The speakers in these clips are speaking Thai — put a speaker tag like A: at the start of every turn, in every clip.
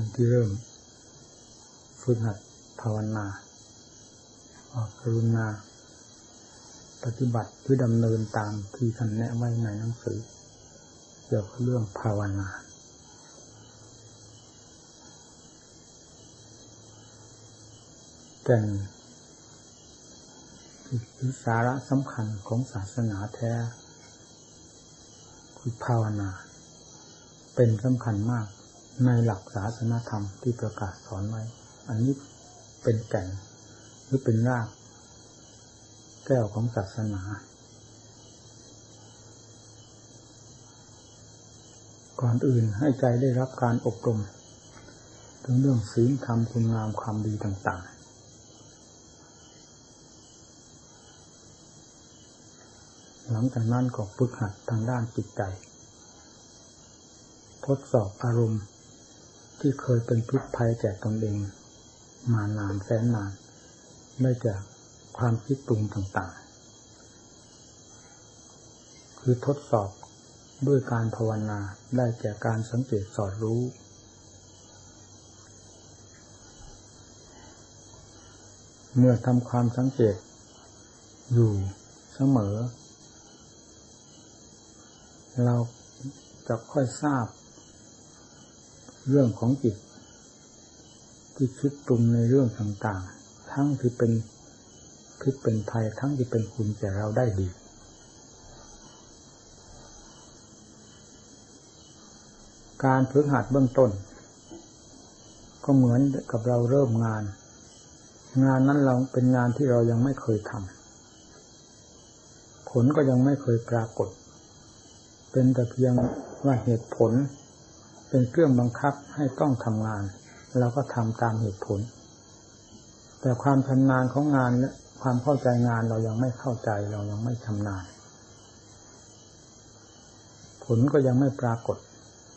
A: อันที่เริ่มฝึกหัดภาวนาออกรุณา ปฏิบัติที่ดำเนินตามที่ท่านแนะไว้ในหนังสือ เกี่ยวกับเรื่องภาวนาแก่นคือสาระสำคัญของศาสนาแท้ คือภาวนา เป็นสำคัญมาก ในหลักศาสนาธรรมที่ประกาศสอนไว้ อันนี้เป็นแก่นหรือเป็นราก แก้วของศาสนา ก่อนอื่นให้ใจได้รับการอบรมถึงเรื่องศีลธรรมคุณงามความดีต่าง ๆ หลังจากนั้นก็ฝึกหัดทางด้านจิตใจ ทดสอบอารมณ์ ที่เคยเป็นพิษภัยแก่ตนเอง มานานแสนนานได้จากความคิดปรุงต่างๆ คือทดสอบด้วยการภาวนาได้แก่การสังเกตสอดรู้ เมื่อทำความสังเกต อยู่เสมอ เราจะค่อยทราบ เรื่องของจิต ที่คิดปรุงในเรื่องต่างๆ ทั้งที่เป็นพิษเป็นภัยทั้งที่เป็นคุณแก่เราได้ดี การฝึกหัดเบื้องต้น ก็เหมือนกับเราเริ่มงาน งานนั้นเราเป็นงานที่เรายังไม่เคยทำผลก็ยังไม่เคยปรากฏ เป็นแต่เพียงว่าเหตุผล เป็นเครื่องบังคับให้ต้องทำงานเราก็ทำตามเหตุผล แต่ความชำนาญของงานและความเข้าใจงานเรายังไม่เข้าใจเรายังไม่ชำนาญ ผลก็ยังไม่ปรากฏ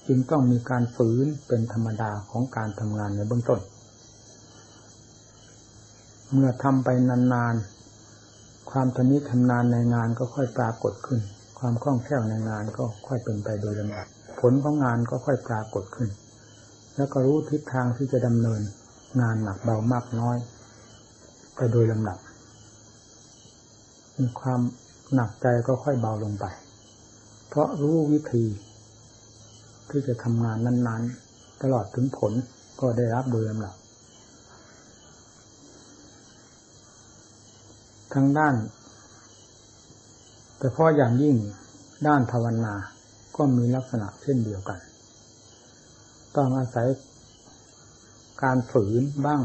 A: จึงต้องมีการฝืนเป็นธรรมดาของการทำงานในเบื้องต้น เมื่อทำไปนานๆ ความทนิชำนาญในงานก็ค่อยปรากฏขึ้น ความคล่องแคล่วในงานก็ค่อยเป็นไปโดยลำดับ ผลของงานก็ค่อยปรากฏขึ้น แล้วก็รู้ทิศทางที่จะดำเนิน งานหนักเบามากน้อย ไปโดยลำดับมีความหนักใจก็ค่อยเบาลงไป เพราะรู้วิธี ที่จะทำงานนั้นๆ ตลอดถึงผลก็ได้รับโดยลำดับทางด้าน แต่พาะอย่างยิ่งด้านภาวนา ก็มีลักษณะเช่นเดียวกัน ต้องอาศัยการฝืนบ้าง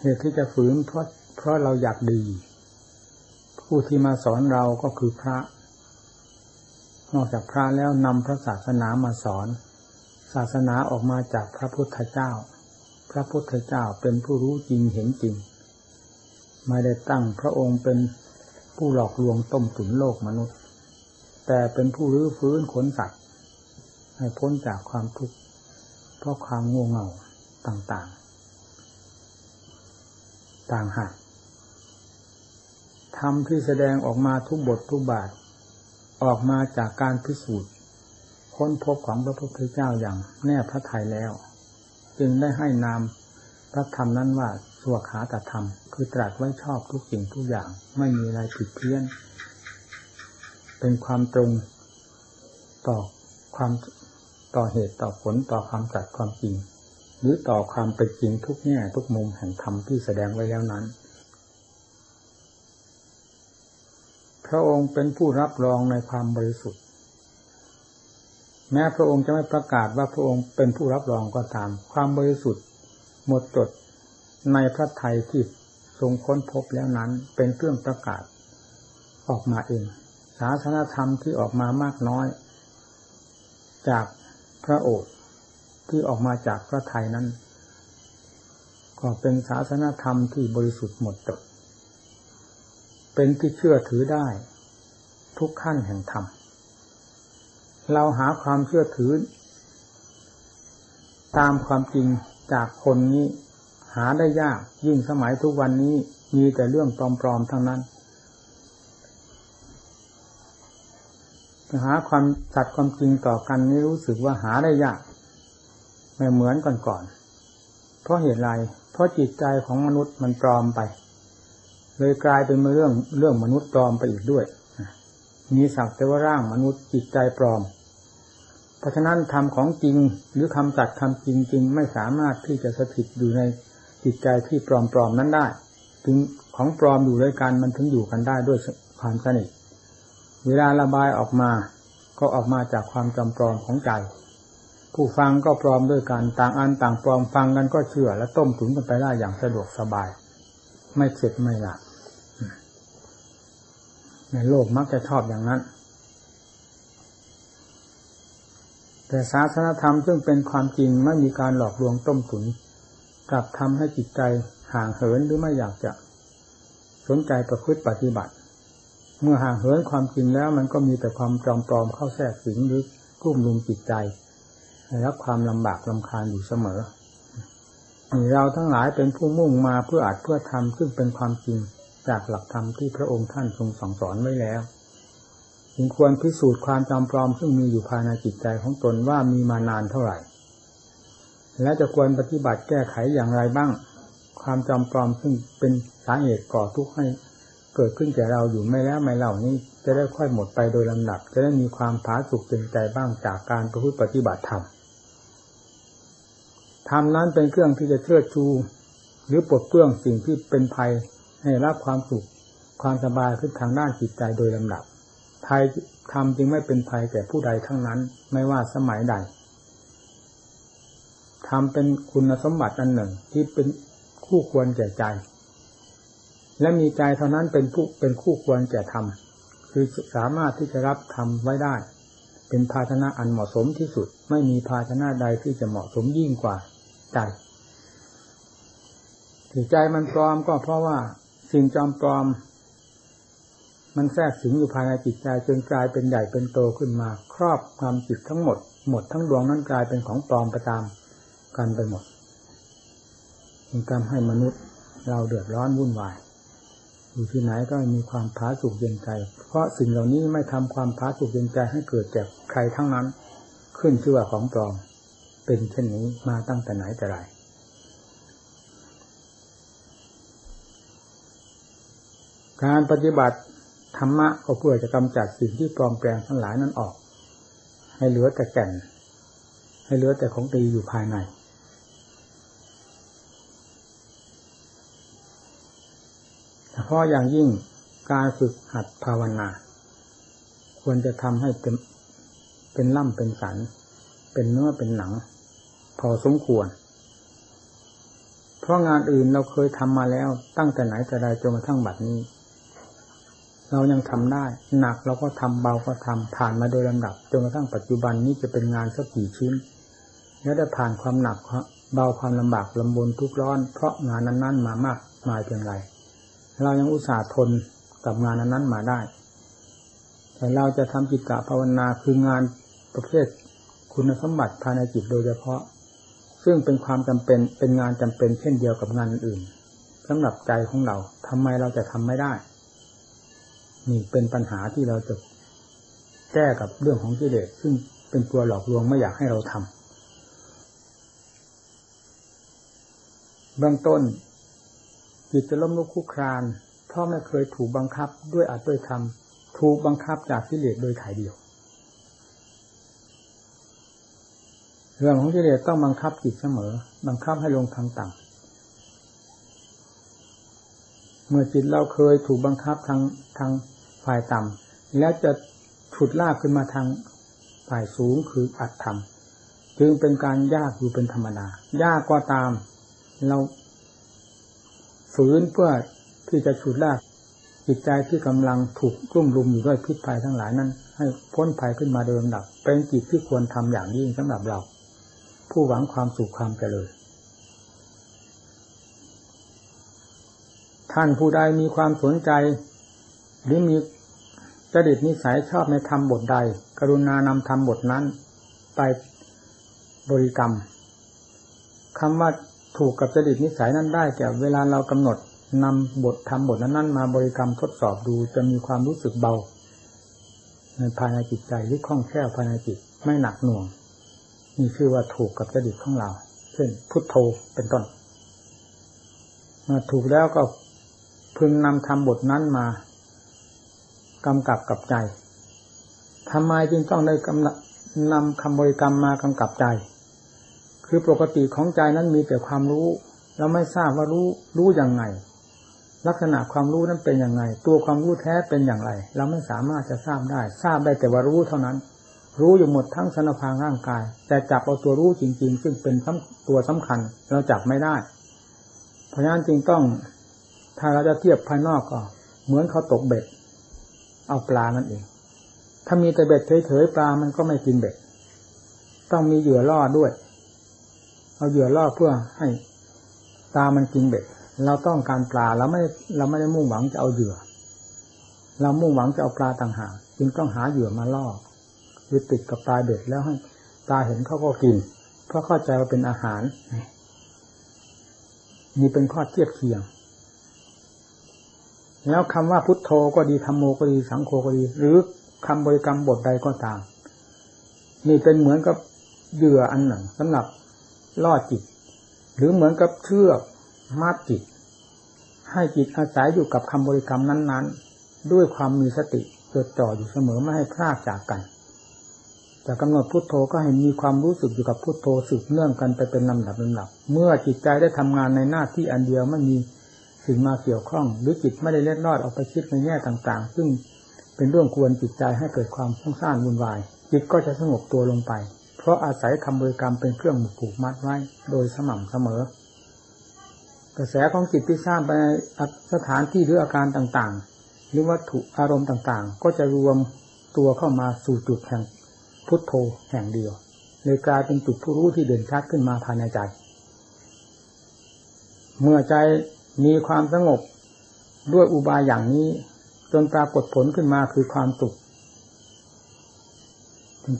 A: เหตุที่จะฝืนเพราะเพราะเราอยากดี ผู้ที่มาสอนเราก็คือพระ นอกจากพระแล้วนำพระศาสนามาสอน ศาสนาออกมาจากพระพุทธเจ้า พระพุทธเจ้าเป็นผู้รู้จริงเห็นจริง ไม่ได้ตั้งพระองค์เป็นผู้หลอกลวงต้มตุ๋นโลกมนุษย์ แต่เป็นผู้รื้อฟื้นขนสัตว์ ให้พ้นจากความทุกข์เพราะความง่เงาต่างๆ ต่างหากธรรมที่แสดงออกมาทุกบททุกบาท ออกมาจากการพิสูจน์ ค้นพบของพระพุทธเจ้าอย่างแน่พระทัยแล้ว จึงได้ให้นามพระธรรมนั้นว่าสวขาตธรรม คือตรัสไว้ชอบทุกสิ่งทุกอย่าง ไม่มีอะไรผิดเพี้ยน เป็นความตรงต่อความต่อเหตุต่อผลต่อความจัดความจริง หรือต่อความเป็นจริงทุกแง่ทุกมุมแห่งธรรมที่แสดงไว้แล้วนั้น พระองค์เป็นผู้รับรองในความบริสุทธิ์ แม้พระองค์จะไม่ประกาศว่าพระองค์เป็นผู้รับรองก็ตาม ความบริสุทธิ์หมดจดในพระไทยที่ทรงค้นพบแล้วนั้นเป็นเครื่องประกาศออกมาเอง ศาสนธรรมที่ออกมามากน้อย จากพระโอษฐ์ที่ออกมาจากพระไทยนั้น ก็เป็นศาสนธรรมที่บริสุทธิ์หมดจด เป็นที่เชื่อถือได้ ทุกขั้นแห่งธรรม เราหาความเชื่อถือ ตามความจริงจากคนนี้หาได้ยากยิ่งสมัยทุกวันนี้มีแต่เรื่องปลอมๆทั้งนั้น หาความสัตย์ความจริงต่อกันนี้รู้สึกว่าหาได้ยาก ไม่เหมือนก่อนก่อนเพราะเหตุไร เพราะจิตใจของมนุษย์มันปลอมไป เลยกลายเป็นเรื่องเรื่องมนุษย์ปลอมไปอีกด้วยมีสักแต่ว่าร่างมนุษย์จิตใจปลอม เพราะฉะนั้นทำของจริงหรือคำจัดคำจริงจริงไม่สามารถที่จะสถิตอยู่ในจิตใจที่ปลอมๆนั้นได้ ถึงของปลอมอยู่ด้วยกันมันถึงอยู่กันได้ด้วยความสนิท เวลาระบายออกมา ก็ออกมาจากความจำปลอมของใจ ผู้ฟังก็ปลอมด้วยกันต่างอันต่างปลอมฟังกันก็เชื่อและต้มถุนกันไปได้อย่างสะดวกสบาย ไม่เข็ดไม่หลับในโลกมักจะชอบอย่างนั้น แต่ศาสนธรรมซึ่งเป็นความจริงไม่มีการหลอกลวงต้มถุนกลับทำให้จิตใจห่างเหินหรือไม่อยากจะ สนใจประพฤติปฏิบัติ เมื่อห่างเหินความจริงแล้ว มันก็มีแต่ความจอมปลอมเข้าแทรกสิงหรือกลุ่มลุมจิตใจให้รับความลำบากลำคาญอยู่เสมอเราทั้งหลายเป็นผู้มุ่งมาเพื่ออาจเพื่อทำซึ่งเป็นความจริงจากหลักธรรมที่พระองค์ท่านทรงสั่งสอนไว้แล้วจึงควรพิสูจน์ความจำปลอมซึ่งมีอยู่ภายในจิตใจของตนว่ามีมานานเท่าไหร่ และจะควรปฏิบัติแก้ไขอย่างไรบ้าง ความจำปลอมซึ่งเป็นสาเหตุก่อทุกข์ให้ เกิดขึ้นแก่เราอยู่ไม่แล้วไม่เล่านี้จะได้ค่อยหมดไปโดยลำดับ จะได้มีความผาสุกเจนใจบ้างจากการประพฤติปฏิบัติธรรมธรรมนั้นเป็นเครื่องที่จะเชิดชู หรือปลดเปลื้องสิ่งที่เป็นภัยให้รับความสุข ความสบายขึ้นทางด้านจิตใจโดยลำดับภัยธรรมจึงไม่เป็นภัยแก่ผู้ใดทั้งนั้น ไม่ว่าสมัยใดทำเป็นคุณสมบัติอันหนึ่งที่เป็นคู่ควรแก่ใจ และมีใจเท่านั้นเป็นผู้เป็นคู่ควรแก่ธรรมคือสามารถที่จะรับธรรมไว้ได้ เป็นภาชนะอันเหมาะสมที่สุด ไม่มีภาชนะใดที่จะเหมาะสมยิ่งกว่าใจที่ใจมันปลอมก็เพราะว่าสิ่งจอมปลอม มันแทรกสิงอยู่ภายในจิตใจจนกลายเป็นใหญ่เป็นโตขึ้นมา ครอบความจิตทั้งหมด หมดทั้งดวงนั้นกลายเป็นของปลอมประตามกันไปหมดมันทำให้มนุษย์เราเดือดร้อนวุ่นวาย อยู่ที่ไหนก็มีความผาสุกเย็นใจ เพราะสิ่งเหล่านี้ไม่ทำความผาสุกเย็นใจให้เกิดแก่ใครทั้งนั้น ขึ้นชื่อว่าของปลอม เป็นเช่นนี้มาตั้งแต่ไหนแต่ไรการปฏิบัติธรรมะก็เพื่อจะกำจัดสิ่งที่ปลอมแปลงทั้งหลายนั้นออก ให้เหลือแต่แก่น ให้เหลือแต่ของดีอยู่ภายใน เฉพาะอย่างยิ่งการฝึกหัดภาวนา ควรจะทำให้เป็นเป็นล่ำเป็นสัน เป็นเนื้อเป็นหนัง พอสมควร เพราะงานอื่นเราเคยทำมาแล้วตั้งแต่ไหนแต่ใดจนกระทั่งบัดนี้ เรายังทำได้ หนักเราก็ทำเบาก็ทำผ่านมาโดยลำดับจนกระทั่งปัจจุบันนี้จะเป็นงานสักกี่ชิ้น แล้วได้ผ่านความหนักเบาความลำบากลำบนทุกร้อน เพราะงานนั้น ๆ มามากมายเพียงไร เรายังอุตส่าห์ทนกับงานนั้นมาได้ แต่เราจะทำจิตตภาวนาคืองานประเภทคุณสมบัติภายในจิตโดยเฉพาะ ซึ่งเป็นความจำเป็นเป็นงานจำเป็นเช่นเดียวกับงานอื่นสำหรับใจของเราทำไมเราจะทำไม่ได้ นี่เป็นปัญหาที่เราจะแก้กับเรื่องของกิเลสซึ่งเป็นตัวหลอกลวงไม่อยากให้เราทำเบื้องต้น จิตจะล้มลุกคุกคราน เพราะไม่เคยถูกบังคับด้วยอาจด้วยธรรมถูกบังคับจากกิเลสโดยถ่ายเดียว เรื่องของกิเลสต้องบังคับจิตเสมอ บังคับให้ลงทางต่ำเมื่อจิตเราเคยถูกบังคับทางทางฝ่ายต่ำแล้วจะฉุดลากขึ้นมาทางฝ่ายสูงคืออัดธรรม จึงเป็นการยากอยู่เป็นธรรมดายากก็าตาม เรา ฝืนเพื่อที่จะฉุดลากจิตใจที่กำลังถูกกลุ่มรุมอยู่ด้วยพิษภัยทั้งหลายนั้น ให้พ้นภัยขึ้นมาเดิมดับ เป็นจิตที่ควรทำอย่างยิ่งสำหรับเรา ผู้หวังความสุขความเจริญท่านผู้ใดมีความสนใจ หรือมีจดิตนิสัยชอบในธรรมบทใด กรุณานำธรรมบทนั้น ไปบริกรรมคำว่า ถูกกับจริตนิสัยนั้นได้แก่เวลาเรากำหนดนำบททำบทนั้นๆมาบริกรรมทดสอบดูจะมีความรู้สึกเบาในภายในจิตใจหรือคล่องแคล่วภายในจิตไม่หนักหน่วงนี่คือว่าถูกกับจดิตของเรา เช่น พุทโธเป็นต้นเมื่อถูกแล้วก็พึงนำทำบทนั้นมากำกับกับใจทำไมจึงต้องได้กำนำคำบริกรรมมากำกับใจ คือปกติของใจนั้นมีแต่ความรู้ เราไม่ทราบว่ารู้รู้อย่างไง ลักษณะความรู้นั้นเป็นอย่างไง ตัวความรู้แท้เป็นอย่างไร เราไม่สามารถจะทราบได้ ทราบได้แต่ว่ารู้เท่านั้น รู้อยู่หมดทั้งสนพางร่างกาย แต่จับเอาตัวรู้จริง ๆ ซึ่งเป็นตัวสำคัญ เราจับไม่ได้ เพราะฉะนั้นจึงต้อง ถ้าเราจะเทียบภายนอกก็ เหมือนเขาตกเบ็ด เอาปลานั่นเองถ้ามีแต่เบ็ดเฉยๆปลามันก็ไม่กินเบ็ด ต้องมีเหยื่อล่อด้วย เอาเหยื่อล่อเพื่อให้ปลามันกินเบ็ด เราต้องการปลาเราไม่เราไม่ได้มุ่งหวังจะเอาเหยื่อ เรามุ่งหวังจะเอาปลาต่างหากจึงต้องหาเหยื่อมาล่อคือติดกับปลาเบ็ดแล้วให้ปลาเห็นเขาก็กิน เพราะเข้าใจว่าเป็นอาหารนี่เป็นข้อเทียบเคียง แล้วคำว่าพุทโธก็ดีธรรมโมก็ดีสังโฆก็ดี หรือคำบริกรรมบทใดก็ตาม นี่เป็นเหมือนกับเหยื่ออันหนึ่งสำหรับ ล่อจิต หรือเหมือนกับเชือกมัดจิต ให้จิตอาศัยอยู่กับคำบริกรรมนั้น ๆ ด้วยความมีสติจดจ่ออยู่เสมอไม่ให้พลาดจากกันจะกำหนดพุทโธก็ให้มีความรู้สึกอยู่กับพุทโธสืบเนื่องกันไปเป็นลำดับลำดับ เมื่อจิตใจได้ทำงานในหน้าที่อันเดียวไม่มีสิ่งมาเกี่ยวข้อง หรือจิตไม่ได้เล็ดลอดออกไปคิดในแง่ต่างๆ ซึ่งเป็นเรื่องควรจิตใจให้เกิดความฟุ้งซ่านวุ่นวาย จิตก็จะสงบตัวลงไป เพราะอาศัยคำบริกรรมเป็นเครื่องผูกมัดไว้ โดยสม่ำเสมอ กระแสของจิตที่สร้างไปสถานที่หรืออาการต่างๆ หรือวัตถุอารมณ์ต่างๆ ก็จะรวมตัวเข้ามาสู่จุดแห่งพุทโธแห่งเดียวเลยกลายเป็นจุดผู้รู้ที่เด่นชัดขึ้นมาภายในใจ เมื่อใจมีความสงบด้วยอุบายอย่างนี้ จนปรากฏผลขึ้นมาคือความสุข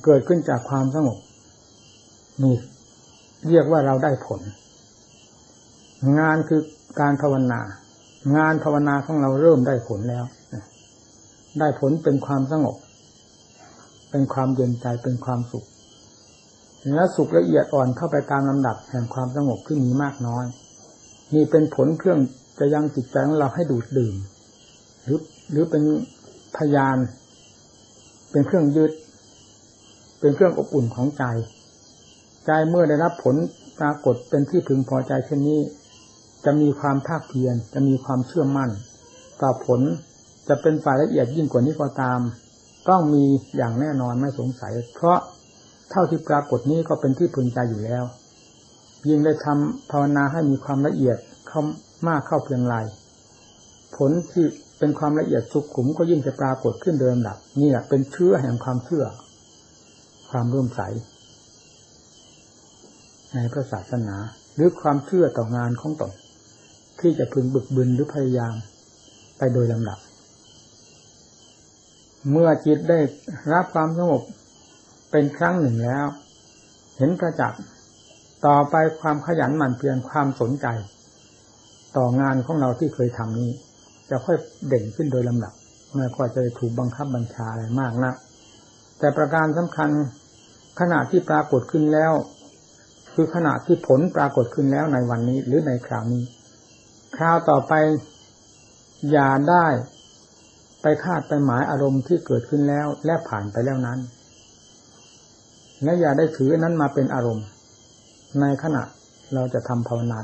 A: เกิดขึ้นจากความสงบ นี่เรียกว่าเราได้ผล งานคือการภาวนา งานภาวนาของเราเริ่มได้ผลแล้ว ได้ผลเป็นความสงบ เป็นความเย็นใจเป็นความสุข แล้วสุขละเอียดอ่อนเข้าไปตามลำดับแห่งความสงบที่มีมากน้อยนี่เป็นผลเครื่องจะยังจิตใจของเราให้ดูดดื่มหรือหรือเป็นพยาน เป็นเครื่องยึดเป็นเครื่องอบอุ่นของใจ ใจเมื่อได้รับผลปรากฏเป็นที่พึงพอใจเช่นนี้ จะมีความภาคเพียรจะมีความเชื่อมั่น ต่อผลจะเป็นฝ่ายละเอียดยิ่งกว่านี้ก็ตาม ต้องมีอย่างแน่นอนไม่สงสัย เพราะเท่าที่ปรากฏนี้ก็เป็นที่พึงใจอยู่แล้ว ยิ่งได้ทำภาวนาให้มีความละเอียดเข้ามากเข้าเพียงไรผลที่เป็นความละเอียดสุขุมก็ยิ่งจะปรากฏขึ้นเดิมดับนี่แหละเป็นเชื้อแห่งความเชื่อ ความร่วมใส ในพระศาสนา หรือความเชื่อต่องานของตนที่จะพึงบึกบึนหรือพยายามไปโดยลำดับ เมื่อจิตได้รับความสงบเป็นครั้งหนึ่งแล้ว เห็นประจักษ์ต่อไปความขยันหมั่นเพียรความสนใจ ต่องานของเราที่เคยทำนี้ จะค่อยเด่นขึ้นโดยลำดับไม่ค่อยจะถูกบังคับบัญชาอะไรมากนะแต่ประการสำคัญขณะที่ปรากฏขึ้นแล้ว คือขณะที่ผลปรากฏขึ้นแล้วในวันนี้ หรือในคราวนี้ คราวต่อไปอย่าได้ไปคาดไปหมายอารมณ์ที่เกิดขึ้นแล้วและผ่านไปแล้วนั้น และอย่าได้ถือนั้นมาเป็นอารมณ์ ในขณะเราจะทำภาวนา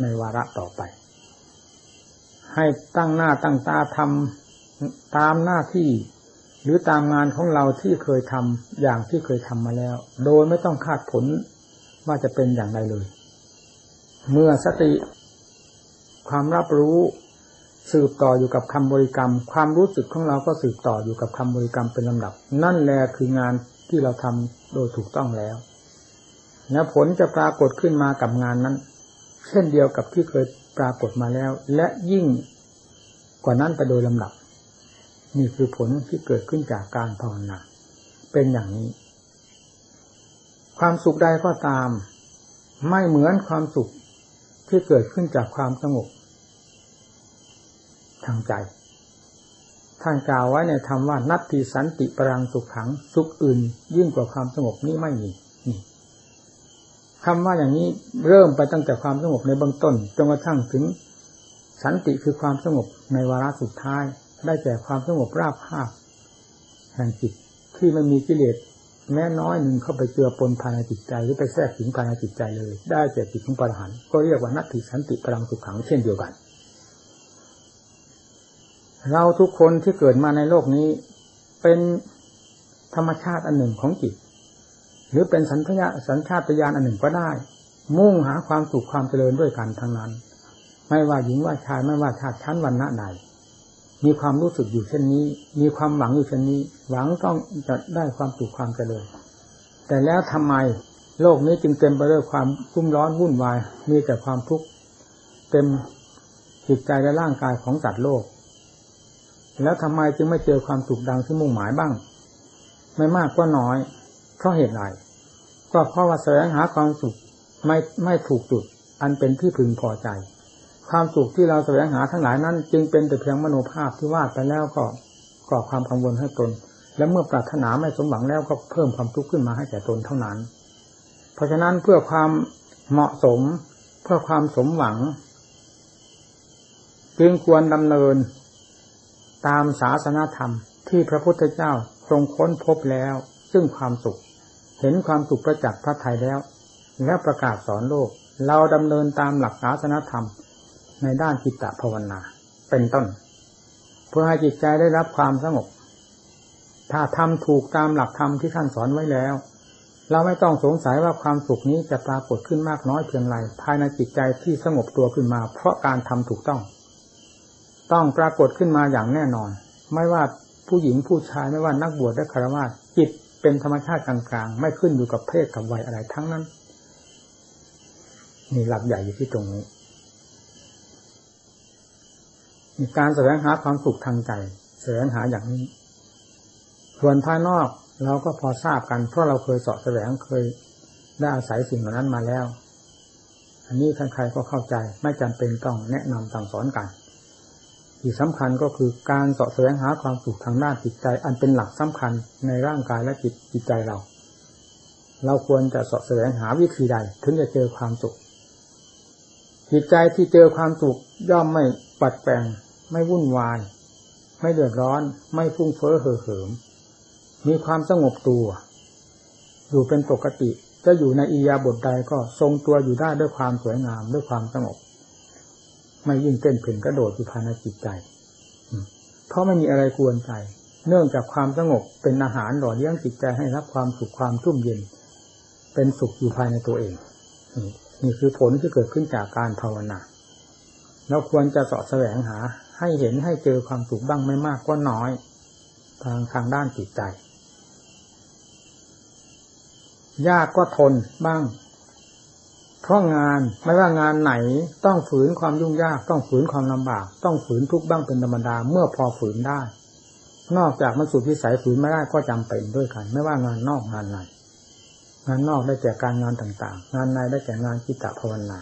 A: ในวาระต่อไป ให้ตั้งหน้าตั้งตาทำตามหน้าที่ หรือตามงานของเราที่เคยทำอย่างที่เคยทำมาแล้ว โดยไม่ต้องคาดผล ว่าจะเป็นอย่างไรเลย เมื่อสติความรับรู้สืบต่ออยู่กับคำบริกรรม ความรู้สึกของเราก็สืบต่ออยู่กับคำบริกรรมเป็นลำดับ นั่นแหละคืองานที่เราทำโดยถูกต้องแล้ว และผลจะปรากฏขึ้นมากับงานนั้น เช่นเดียวกับที่เคยปรากฏมาแล้ว และยิ่งกว่านั้นไปโดยลำดับ นี่คือผลที่เกิดขึ้นจากการภาวนาเป็นอย่างนี้ ความสุขใดก็ตาม ไม่เหมือนความสุขที่เกิดขึ้นจากความสงบทางใจ ท่านกล่าวไว้ในธรรมว่านัตติสันติปรังสุขขังสุขอื่น ยิ่งกว่าความสงบนี้ไม่มีนี่คำว่าอย่างนี้เริ่มไปตั้งแต่ความสงบในเบื้องต้นจนกระทั่งถึงสันติคือความสงบในวาระสุดท้าย ได้แก่ความสงบราบคาบแห่งจิตที่ไม่มีกิเลส แม้น้อยหนึ่งเข้าไปเจือปนภายในจิตใจหรือไปแทรกถึงภายในจิตใจเลย ได้แก่จิตของปรหันก็เรียกว่านัตถิสันติพลังสุขขังเช่นเดียวกัน เราทุกคนที่เกิดมาในโลกนี้ เป็นธรรมชาติอันหนึ่งของจิต หรือเป็นสัญญาสัญชาตญาณอันหนึ่งก็ได้ มุ่งหาความสุขความเจริญด้วยกันทั้งนั้น ไม่ว่าหญิงว่าชายไม่ว่าชาติชั้นวันณะใด มีความรู้สึกอยู่เช่นนี้ มีความหวังอยู่เช่นนี้ หวังต้องจะได้ความสุขความเจริญ แต่แล้วทำไมโลกนี้จึงเต็มไปด้วยความรุ่มร้อนวุ่นวาย มีแต่ความทุกข์เต็มจิตใจและร่างกายของจัดโลก แล้วทำไมจึงไม่เจอความสุขดังที่มุ่งหมายบ้าง ไม่มากก็น้อย เพราะเหตุไรก็เพราะว่าแสวงหาความสุขไม่ไม่ถูกจุด อันเป็นที่พึงพอใจ ความสุขที่เราแสวงหาทั้งหลายนั้น จึงเป็นแต่เพียงมโนภาพที่วาดไปแล้วก็ก่อความกังวลให้ตน และเมื่อปรารถนาไม่สมหวังแล้วก็เพิ่มความทุกข์ขึ้นมาให้แก่ตนเท่านั้น เพราะฉะนั้นเพื่อความเหมาะสม เพื่อความสมหวัง จึงควรดำเนิน ตามศาสนาธรรม ที่พระพุทธเจ้าทรงค้นพบแล้ว ซึ่งความสุข เห็นความสุขประจักษ์พระไทยแล้ว และประกาศสอนโลก เราดำเนินตามหลักศาสนาธรรม ในด้านจิตตภาวนา เป็นต้น เพื่อให้จิตใจได้รับความสงบ ถ้าทำถูกตามหลักธรรมที่ท่านสอนไว้แล้ว เราไม่ต้องสงสัยว่าความสุขนี้จะปรากฏขึ้นมากน้อยเพียงไรภายในจิตใจที่สงบตัวขึ้นมา เพราะการทำถูกต้อง ต้องปรากฏขึ้นมาอย่างแน่นอน ไม่ว่าผู้หญิงผู้ชายไม่ว่านักบวชและคารวะจิตเป็นธรรมชาติกลางๆ ไม่ขึ้นอยู่กับเพศกับวัยอะไรทั้งนั้นนี่หลักใหญ่อยู่ที่ตรงนี้ การแสวงหาความสุขทางใจแสวงหาอย่างนี้ ส่วนภายนอกเราก็พอทราบกันเพราะเราเคยสอบแสวงเคยได้อาศัยสิ่งเหล่านั้นมาแล้ว อันนี้ท่านใครก็เข้าใจไม่จำเป็นต้องแนะนำต่างสอนกัน ที่สำคัญก็คือการสอบแสวงหาความสุขทางด้านจิตใจ อันเป็นหลักสำคัญในร่างกายและจิตจิตใจเรา เราควรจะสอบแสวงหาวิธีใดถึงจะเจอความสุขจิตใจที่เจอความสุขย่อมไม่ปัดแปลง ไม่วุ่นวาย ไม่เดือดร้อน ไม่ฟุ้งเฟ้อเห่อเหิม มีความสงบตัว อยู่เป็นปกติ จะอยู่ในอียาบทใดก็ทรงตัวอยู่ได้ด้วยความสวยงามด้วยความสงบ ไม่ยิ่งเต้นเพ่นกระโดดอยู่ภายในจิตใจ เพราะไม่มีอะไรกวนใจ เนื่องจากความสงบเป็นอาหารหล่อเลี้ยงจิตใจให้รับความสุขความชุ่มเย็น เป็นสุขอยู่ภายในตัวเองนี่คือผลที่เกิดขึ้นจากการภาวนาเราควรจะสาะแสวงหา ให้เห็นให้เจอความสุขบ้างไม่มากก็น้อย ทางทางด้านจิตใจ ยากก็ทนบ้าง เพราะงานไม่ว่างานไหนต้องฝืนความยุ่งยากต้องฝืนความลำบาก ต้องฝืนทุกบ้างเป็นธรรมดาเมื่อพอฝืนได้ นอกจากมันสุดวิสัยฝืนไม่ได้ก็จำเป็นด้วยกัน ไม่ว่างานนอกงานในงานนอกได้แก่การงานต่างๆ งานในได้แก่งานกิตตภาวนา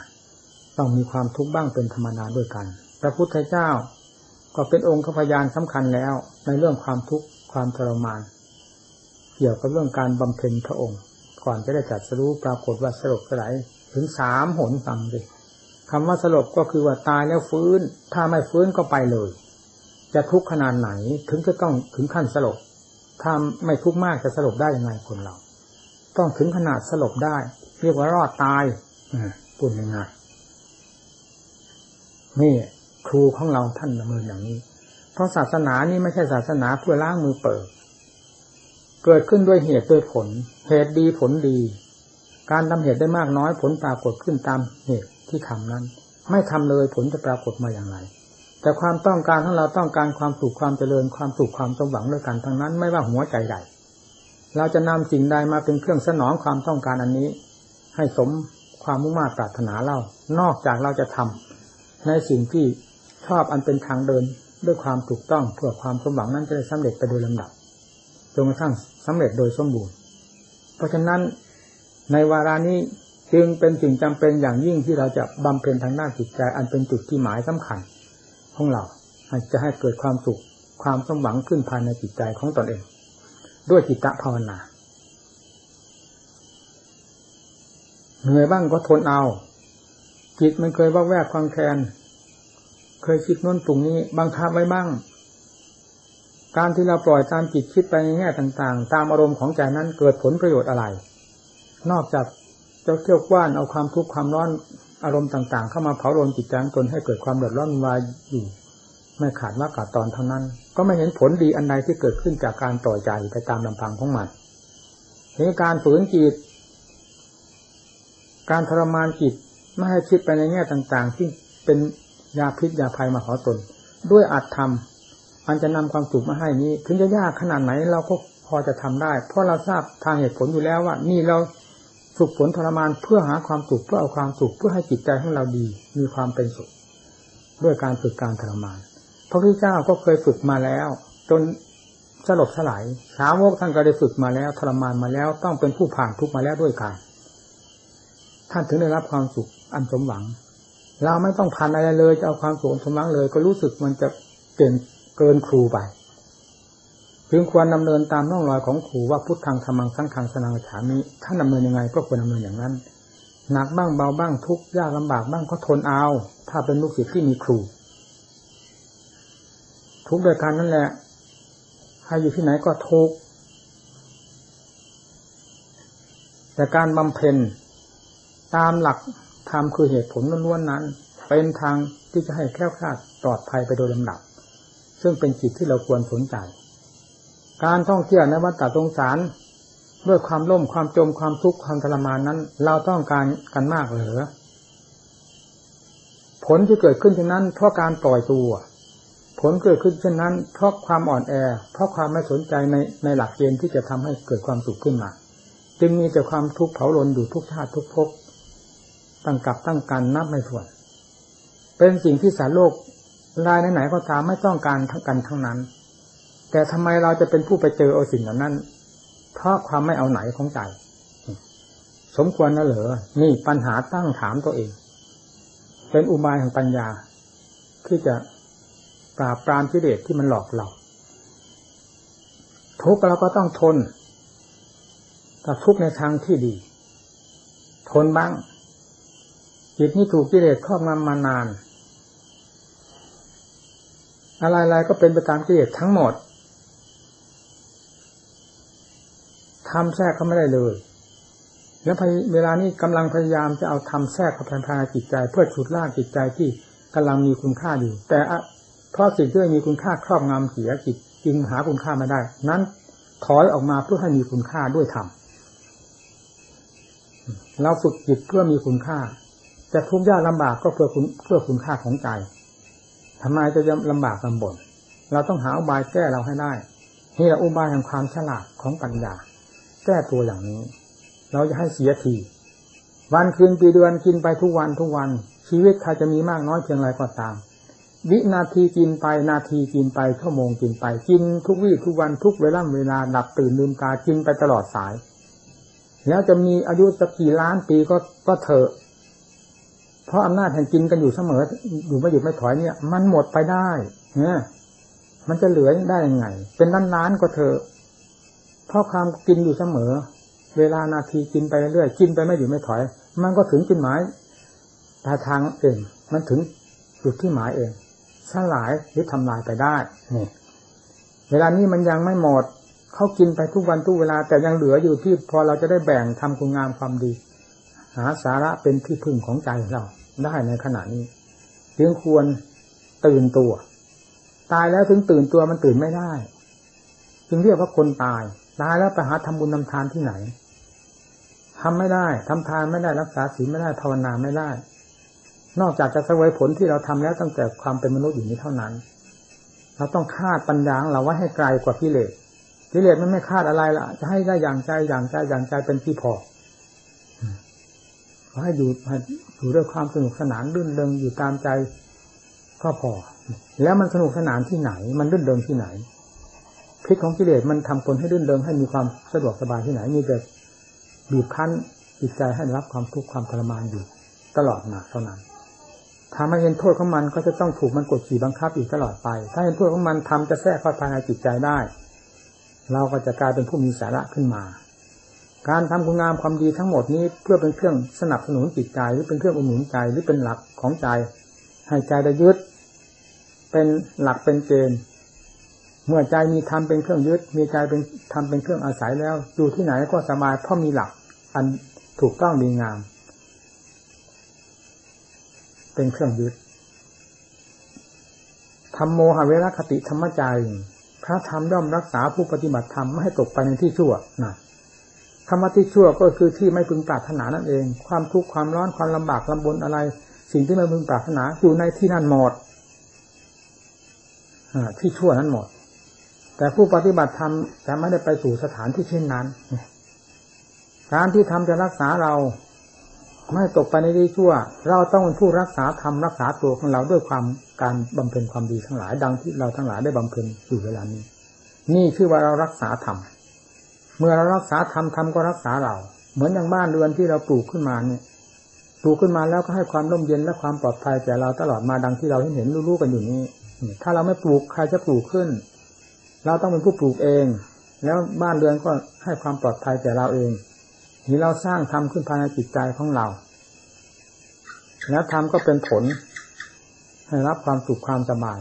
A: ต้องมีความทุกข์บ้างเป็นธรรมดาด้วยกัน พระพุทธเจ้า ก็เป็นองค์ขพยานสำคัญแล้ว ในเรื่องความทุกข์ความทรมาน เกี่ยวกับเรื่องการบำเพ็ญพระองค์ ก่อนจะได้จัดสรู้ปรากฏว่าสลบสลายถึงสามหนฟังดิคำว่าสลบก็คือว่าตายแล้วฟื้น ถ้าไม่ฟื้นก็ไปเลย จะทุกข์ขนาดไหนถึงจะต้องถึงขั้นสลบถ้าไม่ทุกข์มากจะสลบได้ยังไงคนเรา ต้องถึงขนาดสลบได้ เรียกว่ารอดตายพูดยังไงนี่ ครูของเราท่านดำเนินอย่างนี้ เพราะศาสนานี้ไม่ใช่ศาสนาเพื่อล้างมือเปิด เกิดขึ้นด้วยเหตุด้วยผล เหตุดีผลดี การทำเหตุได้มากน้อยผลปรากฏขึ้นตามเหตุที่ทำนั้น ไม่ทำเลยผลจะปรากฏมาอย่างไร แต่ความต้องการของเราต้องการความสุขความเจริญความสุขความสมหวังด้วยกันทั้งนั้น ไม่ว่าหัวใจใดเราจะนำสิ่งใดมาเป็นเครื่องสนองความต้องการอันนี้ ให้สมความมุ่งมั่นปรารถนาเรา นอกจากเราจะทำในสิ่งที่ ชอบอันเป็นทางเดินด้วยความถูกต้องเพื่อความสมหวังนั้นจะได้สำเร็จไปโดยลำดับจนกระทั่งสำเร็จโดยสมบูรณ์ เพราะฉะนั้นในวารานี้จึงเป็นสิ่งจำเป็นอย่างยิ่งที่เราจะบำเพ็ญทางด้านจิตใจอันเป็นจุดที่หมายสำคัญของเราจะให้เกิดความสุขความสมหวังขึ้นภายในจิตใจของตนเอง ด้วยจิตตภาวนาเหนื่อยบ้างก็ทนเอา จิตมันเคยว่าแวกความแคน เคยคิดโน้นตรงนี้บังคับไว้บ้าง การที่เราปล่อยตามจิตคิดไปในแง่ต่าง ๆ ตามอารมณ์ของใจนั้นเกิดผลประโยชน์อะไร นอกจากจะเที่ยวกว้านเอาความทุกข์ความร้อนอารมณ์ต่าง ๆ เข้ามาเผาโลนจิตใจตนให้เกิดความเดือดร้อนวายอยู่ไม่ขาดว่ากาดตอนเท่านั้น ก็ไม่เห็นผลดีอันใดที่เกิดขึ้นจากการปล่อยใจไปตามลำพังของมันในการฝืนจิต การทรมานจิตไม่ให้คิดไปในแง่ต่าง ๆ ที่เป็น ยาพิษยาภัยมาขอตน ด้วยอัตธรรมมันจะนำความสุขมาให้นี้ ถึงจะยากขนาดไหนเราก็พอจะทำได้ เพราะเราทราบทางเหตุผลอยู่แล้วว่า นี่เราฝึกฝนทรมานเพื่อหาความสุขเพื่อเอาความสุขเพื่อให้จิตใจของเราดี มีความเป็นสุข ด้วยการฝึกการทรมาน พระพุทธเจ้าก็เคยฝึกมาแล้ว จนสลบสลายสาวกท่านก็ได้ฝึกมาแล้วทรมานมาแล้วต้องเป็นผู้ผ่านทุกมาแล้วด้วยกันท่านถึงได้รับความสุขอันสมหวัง เราไม่ต้องผ่านอะไรเลย จะเอาความสุขสมหวังเลย ก็รู้สึกมันจะเก่งเกินครูไปพึงควรดำเนินตามน่องรอยของครูว่าพุทธังธรรมังสังขังสนังฉามิท่านดาเนินยังไง ก็ควรดำเนินอย่างนั้นหนักบ้างเบาบ้างทุกยากลำบากบ้างก็ทนเอา ถ้าเป็นลูกศิษย์ที่มีครู ทุกโดยการนั่นแหละใครอยู่ที่ไหนก็ทุกแต่การบำเพ็ญตามหลัก ธรรมคือเหตุผลล้วนๆนั้น เป็นทางที่จะให้แคล้วคลาดปลอดภัยไปโดยลำดับ ซึ่งเป็นจิตที่เราควรสนใจ การท่องเที่ยวในวัฏฏสงสารด้วยความล่มความจมความทุกข์ความทรมานนั้น เราต้องการกันมากเหรือผลที่เกิดขึ้นเช่นนั้น เพราะการปล่อยตัว ผลเกิดขึ้นเช่นนั้น เพราะความอ่อนแอ เพราะความไม่สนใจในในหลักเกณฑ์ที่จะทำให้เกิดความสุขขึ้นมา จึงมีแต่ความทุกข์เผาลนอยู่ทุกชาติทุกภพ ตั้งกับตั้งกันนับไม่ถ้วน เป็นสิ่งที่สารโลกรายไหนๆก็ตามไม่ต้องการทั้งกันทั้งนั้น แต่ทำไมเราจะเป็นผู้ไปเจอเอาสิ่งเหล่านั้น เพราะความไม่เอาไหนของใจสมควรนะเหรอนี่ปัญหาตั้งถามตัวเอง เป็นอุบายของปัญญา ที่จะปราบปรามกิเลสที่มันหลอกเรา ทุกข์เราก็ต้องทนแต่ทุกข์ในทางที่ดี ทนบ้าง จิตนี้ถูกกิเลสครอบงำมานาน อะไรๆก็เป็นไปตามกิเลสทั้งหมดทำแทรกเขาไม่ได้เลย แล้วเวลานี้กำลังพยายามจะเอาทำแทรกเข้าภายในจิตใจ เพื่อฉุดล่ากจิตใจที่กำลังมีคุณค่าอยู่ แต่เพราะสิ่งที่มีคุณค่าครอบงำเสียจิตจึงหาคุณค่าไม่ได้ นั้นถอยออกมาเพื่อให้มีคุณค่าด้วยธรรมเราฝึกจิตเพื่อมีคุณค่า จะทุกข์ยากลำบากก็เพื่อคุณเพื่อคุณค่าของใจทำไมจะลำบากลำบนเราต้องหาอุบายแก้เราให้ได้เฮียอุบายแห่งความฉลาดของปัญญา แก้ตัวอย่างนี้ เราจะให้เสียทีวันคืนปีเดือนกินไปทุกวันทุกวัน ชีวิตใครจะมีมากน้อยเพียงไรก็ตาม วินาทีกินไปนาทีกินไปชั่วโมงกินไป กินทุกวี่ทุกวันทุกเวลาเวลาดับตื่นลืมตากินไปตลอดสาย แล้วจะมีอายุสักกี่ล้านปีก็ก็เถอะ เพราะอำนาจแห่งกินกันอยู่เสมออยู่ไม่หยุดไม่ถอยเนี่ย มันหมดไปได้เนี่ยมันจะเหลือได้ยังไง เป็นล้านล้านก็เถอะเพราะความกินอยู่เสมอ เวลานาทีกินไปเรื่อยกินไปไม่หยุดไม่ถอย มันก็ถึงจุดหมายปลายทางเอง มันถึงจุดที่หมายเองสลายหรือทำลายไปได้นี่เวลานี้มันยังไม่หมดเขากินไปทุกวันทุกเวลา แต่ยังเหลืออยู่ที่พอเราจะได้แบ่งทำคุณงามความดี หาสาระเป็นที่พึ่งของใจเรา ได้ในขณะนี้ จึงควรตื่นตัว ตายแล้วถึงตื่นตัวมันตื่นไม่ได้ จึงเรียกว่าคนตาย ตายแล้วไปหาทำบุญทาทานที่ไหนทำไม่ได้ทำทานไม่ได้รักษาศีลไม่ได้ภาวนาไม่ได้ นอกจากจะสวยผลที่เราทำแล้วตั้งแต่ความเป็นมนุษย์อยู่นี้เท่านั้น เราต้องคาดปัญญาเราไว้ให้ไกลกว่ากิเลสกิเลสมันไม่คาดอะไรล่ะจะให้ได้อย่างใจอย่างใจอย่างใจเป็นที่พอ ให้อยู่อยู่ด้วยความสนุกสนานรื่นเริงอยู่ตามใจก็พอ แล้วมันสนุกสนานที่ไหน มันรื่นเริงที่ไหนพิษของกิเลสมันทำคนให้รื่นเริงให้มีความสะดวกสบายที่ไหน มีแต่บีบคั้นจิตใจให้รับความทุกข์ความทรมานอยู่ ตลอดมาเท่านั้นถ้าไม่เห็นโทษของมันก็จะต้องถูกมันกดขี่บังคับอยู่ตลอดไป ถ้าเห็นโทษของมันทำจะแทรกเข้าภายในจิตใจได้ เราก็จะกลายเป็นผู้มีสาระขึ้นมา การทำคุณงามความดีทั้งหมดนี้เพื่อเป็นเครื่องสนับสนุนจิตใจหรือเป็นเครื่องอุดหนุนใจหรือเป็นหลักของใจให้ใจได้ยึด เป็นหลักเป็นเกณฑ์เมื่อใจมีธรรมเป็นเครื่องยึด มีใจเป็นธรรมเป็นเครื่องอาศัยแล้ว อยู่ที่ไหนก็สบายเพราะมีหลัก อันถูกต้องดีงาม เป็นเครื่องยึดธรรมโมหเวรคติธรรมใจพระธรรมย่อมรักษาผู้ปฏิบัติธรรมไม่ให้ตกไปในที่ชั่วนะ คำว่าที่ชั่วก็คือที่ไม่พึงปรารถนานั่นเอง ความทุกข์ความร้อนความลำบากลำบนอะไร สิ่งที่ไม่พึงปรารถนาอยู่ในที่นั่นหมดที่ชั่วนั้นหมด แต่ผู้ปฏิบัติธรรมจะไม่ได้ไปสู่สถานที่เช่นนั้นการที่ทำจะรักษาเรา ไม่ตกไปในที่ชั่ว เราต้องเป็นผู้รักษาธรรมรักษาตัวของเราด้วยความการบำเพ็ญความดีทั้งหลาย ดังที่เราทั้งหลายได้บำเพ็ญอยู่เวลานี้ นี่คือว่าเรารักษาธรรม เมื่อเรารักษาธรรมธรรมก็รักษาเรา เหมือนอย่างบ้านเรือนที่เราปลูกขึ้นมาเนี่ยปลูกขึ้นมาแล้วก็ให้ความร่มเย็นและความปลอดภัยแก่เราตลอดมาดังที่เราเห็นรู้ๆกันอยู่นี้ ถ้าเราไม่ปลูกใครจะปลูกขึ้น เราต้องเป็นผู้ปลูกเอง แล้วบ้านเรือนก็ให้ความปลอดภัยแก่เราเองนี่เราสร้างทำขึ้นภายในจิตใจของเรา แล้วทำก็เป็นผล ให้รับความสุขความสบาย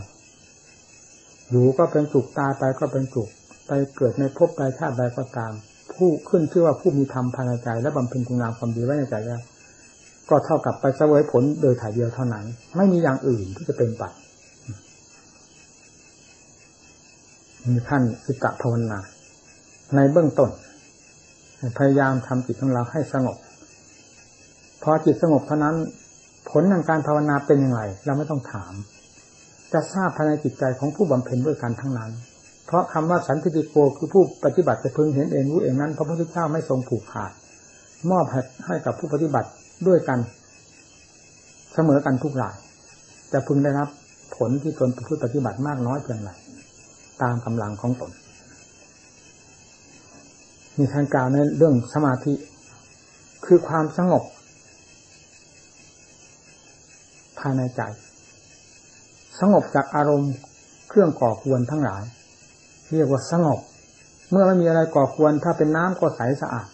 A: อยู่ก็เป็นสุขตายไปก็เป็นสุข ไปเกิดในภพใดชาติใดก็ตาม ผู้ขึ้นชื่อว่าผู้มีธรรมภายในใจ และบำเพ็ญคุณงามความดีไว้ในใจแล้วก็เท่ากับไปเสวยผลโดยถ่ายเดียวเท่านั้น ไม่มีอย่างอื่นที่จะเป็นปัจมีท่านสิตะภาวนา ในเบื้องต้น พยายามทำจิตของเราให้สงบ พอจิตสงบเท่านั้น ผลทางการภาวนาเป็นอยังไงเราไม่ต้องถาม จะทราบภายในจิตใจของผู้บำเพ็ญด้วยกันทั้งนั้น เพราะคำว่าสันติโกคือผู้ปฏิบัติจะพึงเห็นเองรู้เองนั้นพระพุทธเจ้าไม่ทรงผูกขาด มอบให้กับผู้ปฏิบัติด้วยกัน เสมอกันทุกรายจะพึงได้รับผลที่ตนผู้ปฏิบัติมากน้อยเพียงไรตามกำลังของตนมีทางกล่าวในเรื่องสมาธิ คือความสงบภายในใจ สงบจากอารมณ์เครื่องก่อควรทั้งหลาย เรียกว่าสงบ เมื่อไม่มีอะไรก่อควร ถ้าเป็นน้ำก็ใสสะอาด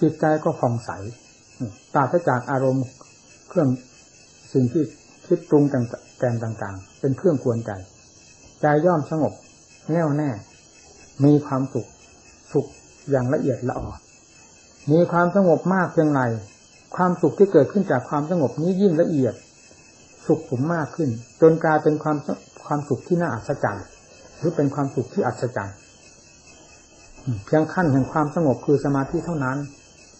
A: จิตใจก็ผ่องใสปราศจากอารมณ์เครื่องสิ่งที่คิดปรุงแต่งต่างๆ เป็นเครื่องควรใจ ใจย่อมสงบ แน่วแน่ มีความสุขสุขอย่างละเอียดละออมีความสงบมากเพียงไรความสุขที่เกิดขึ้นจากความสงบนี้ยิ่งละเอียด สุขผมมากขึ้น จนกลายเป็นความความสุขที่น่าอัศจรรย์ หรือเป็นความสุขที่อัศจรรย์เพียงขั้นแห่งความสงบคือสมาธิเท่านั้น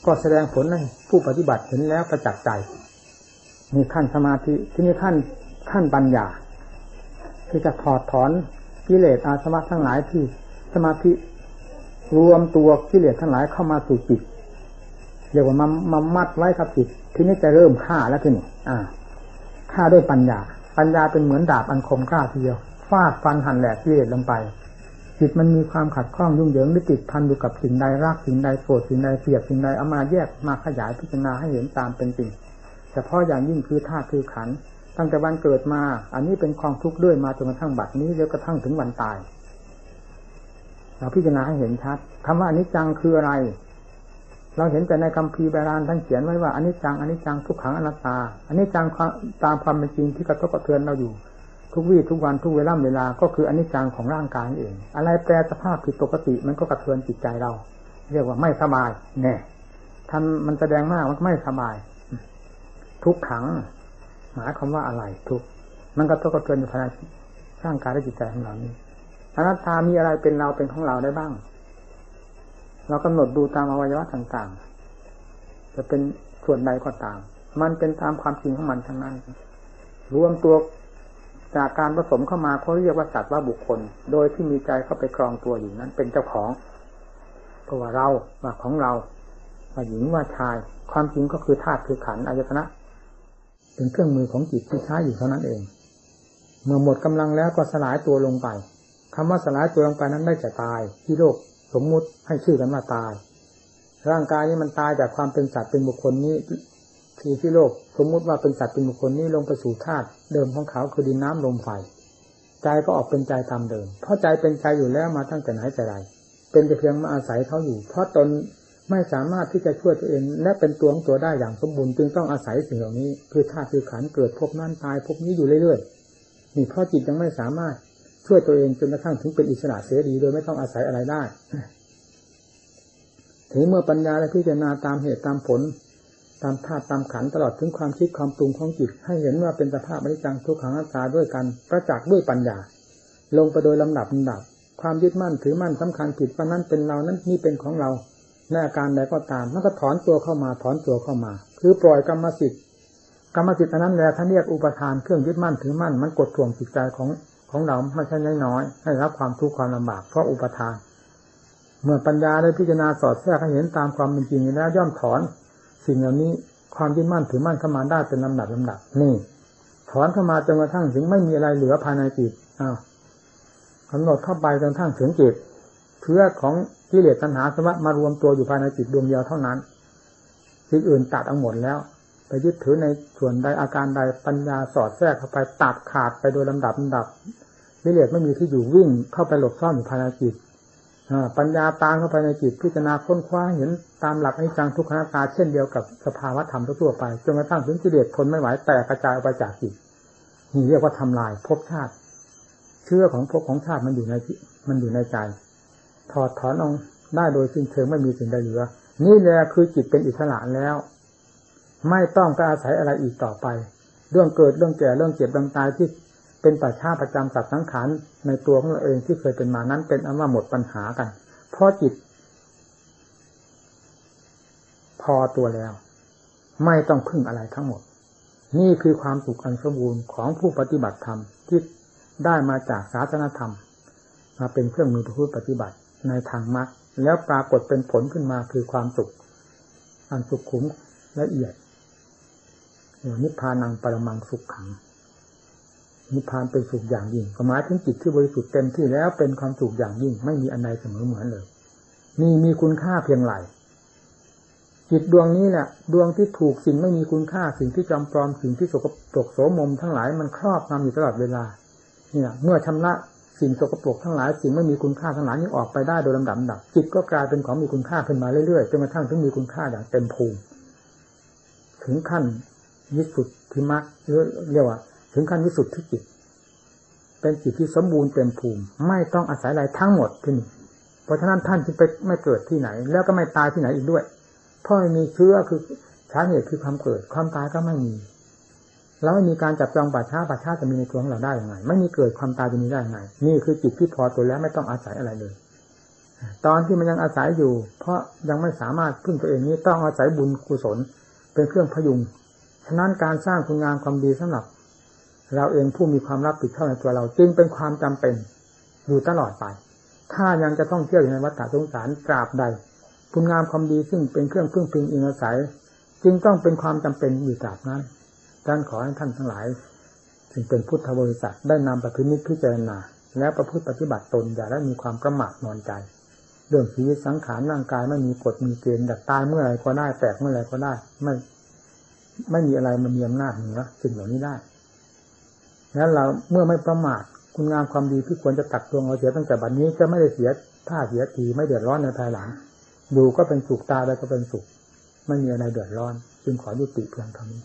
A: ก็แสดงผลให้ผู้ปฏิบัติเห็นแล้วประจักษ์ใจมีขั้นสมาธิที่นี่ขั้นขั้นปัญญาที่จะถอดถอนกิเลสอาสวะทั้งหลายที่สมาธิรวมตัวกิเลสทั้งหลายเข้ามาสู่จิตเรียกว่ามามามัดไว้กับจิตทีนี้จะเริ่มฆ่าแล้วทีนี้อ่าฆ่าด้วยปัญญา ปัญญาเป็นเหมือนดาบอันคมกล้าทีเดียว ฟาดฟันหั่นแหลกกิเลสลงไป จิตมันมีความขัดข้องยุ่งเหยิงหรือติดพันอยู่กับสิ่งใดรักสิ่งใดโกรธสิ่งใดเกลียดสิ่งใดเอามาแยกมาขยายพิจารณาให้เห็นตามเป็นจริงเฉพาะอย่างยิ่งคือธาตุคือขันตั้งแต่วันเกิดมา อันนี้เป็นความทุกข์ด้วยมาจนกระทั่งบัดนี้แล้วกระทั่งถึงวันตายเราพิจารณาให้เห็นชัดคำว่าอนิจจังคืออะไร เราเห็นแต่ในคำพีโบราณท่านเขียนไว้ว่าอนิจจังอนิจจังทุกขังอนัตตาอนิจจังตามความเป็นจริงที่กระทบกระเทือนเราอยู่ ทุกวี่ทุกวันทุกเวลาเวลา ก็คืออนิจจังของร่างกายเอง อะไรแปรสภาพผิดปกติมันก็กระเทือนจิตใจเรา เรียกว่าไม่สบายแน่ท่านมันแสดงมากมันไม่สบาย ทุกขัง หมายความว่าอะไรทุกมันก็ต้องกระเทือนภายในร่างกายและจิตใจของเรานี้อนัตตามีอะไรเป็นเราเป็นของเราได้บ้าง เรากำหนดดูตามอวัยวะต่างๆ จะเป็นส่วนใดก็ตาม มันเป็นตามความจริงของมันทั้งนั้น รวมตัว จากการผสมเข้ามาเขาเรียกว่าสัตว์ว่าบุคคล โดยที่มีใจเข้าไปครองตัวอยู่นั้นเป็นเจ้าของเพราะว่าเราว่าของเราว่าหญิงว่าชาย ความจริงก็คือธาตุคือขันอายตนะเป็นเครื่องมือของจิตที่ใช้อยู่เท่านั้นเอง เมื่อหมดกำลังแล้วก็สลายตัวลงไปคำว่าสลายตัวลงไปนั้นได้แต่ตาย ที่โลกสมมุติให้ชื่อกันว่าตาย ร่างกายนี้มันตายจากความเป็นสัตว์เป็นบุคคลนี้ ที่ที่โลกสมมุติว่าเป็นสัตว์เป็นบุคคลนี้ลงไปสู่ธาตุเดิมของเขาคือดินน้ำลมไฟใจก็ออกเป็นใจตามเดิม เพราะใจเป็นใจอยู่แล้วมาตั้งแต่ไหนแต่ไร เป็นแต่เพียงมาอาศัยเขาอยู่ เพราะตนไม่สามารถที่จะช่วยตัวเอง และเป็นตัวของตัวได้อย่างสมบูรณ์จึงต้องอาศัยสิ่งเหล่านี้ คือธาตุคือขันเกิดพบนั่นตายพบนี้อยู่เรื่อยๆนี่เพราะจิตยังไม่สามารถช่วยตัวเองจนกระทั่งถึงเป็นอิสระเสรีโดยไม่ต้องอาศัยอะไรได้ถึงเมื่อปัญญาและพิจารณาตามเหตุตามผล ตามธาตุตามขันตลอดถึงความคิดความปรุงของจิต ให้เห็นว่าเป็นสภาพอนิจจังทุกขังอัตตาด้วยกันประจักษ์ด้วยปัญญา ลงไปโดยลำดับลำดับ ความยึดมั่นถือมั่นสำคัญผิดว่านั้นเป็นเรานั้นนี่เป็นของเราในอาการใดก็ตามมันก็ถอนตัวเข้ามาถอนตัวเข้ามา คือปล่อยกรรมสิทธิ์กรรมสิทธิ์อันนั้นแหละท่านเรียกอุปทานเครื่องยึดมั่นถือมั่นมันกดท่วงจิตใจของของเราไม่ใช่น้อยๆให้รับความทุกข์ความลำบากเพราะอุปทาน เมื่อปัญญาได้พิจารณาสอดแทรกให้เห็นตามความเป็นจริงแล้วย่อมถอน สิ่งเหล่านี้ความยึดมั่นถือมั่นเข้ามาได้เป็นลำดับลำดับนี่ถอนเข้ามาจนกระทั่งถึงไม่มีอะไรเหลือภายในจิตอ้าวกำหนดเข้าไปจนกระทั่งถึงจิตเพื่อของกิเลสตัณหาสมะมารวมตัวอยู่ภายในจิตดวงเดียวเท่านั้นสิ่งอื่นตัดเอาหมดแล้วไปยึดถือในส่วนใดอาการใดปัญญาสอดแทรกเข้าไปตัดขาดไปโดยลำดับลำดับกิเลสไม่มีที่อยู่วิ่งเข้าไปหลบซ่อนอยู่ภายในจิต ปัญญาตามเข้าไปในจิตพิจารณาค้นคว้าเห็นตามหลักอนิจจังทุกขังตาเช่นเดียวกับสภาวะธรรมทั่วไปจนกระทั่งถึงกิเลสทนไม่ไหวแตกกระจายออกไปจากจิตนี่เรียกว่าทำลายภพชาติ เชื่อของภพของชาติมันอยู่ในมันอยู่ในใจถอดถอนออกได้โดยสิ้นเชิงไม่มีสิ่งใดเหลือ นี่แหละคือจิตเป็นอิสระแล้ว ไม่ต้องไปอาศัยอะไรอีกต่อไป เรื่องเกิดเรื่องแก่เรื่องเจ็บเรื่องตายที่ เป็นปัจฉาประจำสัตว์สังขารในตัวของเราเองที่เคยเป็นมานั้น เป็นอันว่าหมดปัญหากัน เพราะจิต พอตัวแล้ว ไม่ต้องพึ่งอะไรทั้งหมด นี่คือความสุขอันสมบูรณ์ของผู้ปฏิบัติธรรมที่ได้มาจากศาสนธรรม มาเป็นเครื่องมือผู้ปฏิบัติในทางมรรคแล้วปรากฏเป็นผลขึ้นมาคือความสุข อันสุขขุมละเอียดนิพพานังปรมังสุขขัง นิพพานเป็นสุขอย่างยิ่งหมายถึงจิตที่บริสุทธิ์เต็มที่แล้วเป็นความสุขอย่างยิ่ง ไม่มีอันใดเสมอเหมือนเลยมีมีคุณค่าเพียงไรจิตดวงนี้แหละดวงที่ถูกสิ่งไม่มีคุณค่าสิ่งที่จำปลอมสิ่งที่สกปรกโสมมทั้งหลายมันครอบงำอยู่ตลอดเวลาเนี่ยเมื่อชำระสิ่งสกปรกทั้งหลายสิ่งไม่มีคุณค่าทั้งหลายนี้ออกไปได้โดยลำดับดับจิตก็กลายเป็นของมีคุณค่าขึ้นมาเรื่อยๆจนกระทั่งถึงมีคุณค่าอย่างเต็มภูมิถึงขั้นวิสุทธิมรรคเรียกว่า ถึงขั้นวิสุทธิจิต เป็นจิตที่สมบูรณ์เต็มภูมิ ไม่ต้องอาศัยอะไรทั้งหมดที่นี่เพราะฉะนั้นท่านจึงไปไม่เกิดที่ไหน แล้วก็ไม่ตายที่ไหนอีกด้วย เพราะมีเชื้อคือสาเหตุคือความเกิด ความตายก็ไม่มีแล้วไม่มีการจับจองป่าช้าป่าช้าจะมีในตัวของเราได้ยังไง ไม่มีเกิดความตายจะมีได้ยังไง นี่คือจิตที่พอตัวแล้วไม่ต้องอาศัยอะไรเลย ตอนที่มันยังอาศัยอยู่ เพราะยังไม่สามารถพึ่งตัวเองนี้ต้องอาศัยบุญกุศลเป็นเครื่องพยุง ฉะนั้นการสร้างคุณงามความดีสำหรับ เราเองผู้มีความรับผิดชอบในตัวเรา จึงเป็นความจำเป็นอยู่ตลอดไป ถ้ายังจะต้องเที่ยวอยู่ในวัฏฏะสงสารกราบใดคุณงามความดีซึ่งเป็นเครื่องพึ่งพิงอิงอาศัย จึงต้องเป็นความจำเป็นอยู่ตราบนั้นดังขอให้ท่านทั้งหลายถึงเป็นพุทธบริษัทได้นำปฏินิพิจารณาและประพฤติปฏิบัติตนอย่าได้มีความประมาทนอนใจ เรื่องชีวิตสังขารร่างกายไม่มีกฎมีเกณฑ์ดับตายเมื่อไรก็ได้แตกเมื่อไรก็ได้ ไม่ ไม่มีอะไรมันมีอำนาจเหนือสิ่งเหล่านี้ได้ นั้นเราเมื่อไม่ประมาทคุณงามความดีที่ควรจะตักตวงเอาเสียตั้งแต่บัดนนี้จะไม่ได้เสียท่าเสียทีไม่เดือดร้อนในภายหลังดูก็เป็นสุขตาได้ก็เป็นสุข ไม่มีอะไรเดือดร้อน จึงขอยุติเพียงเท่านี้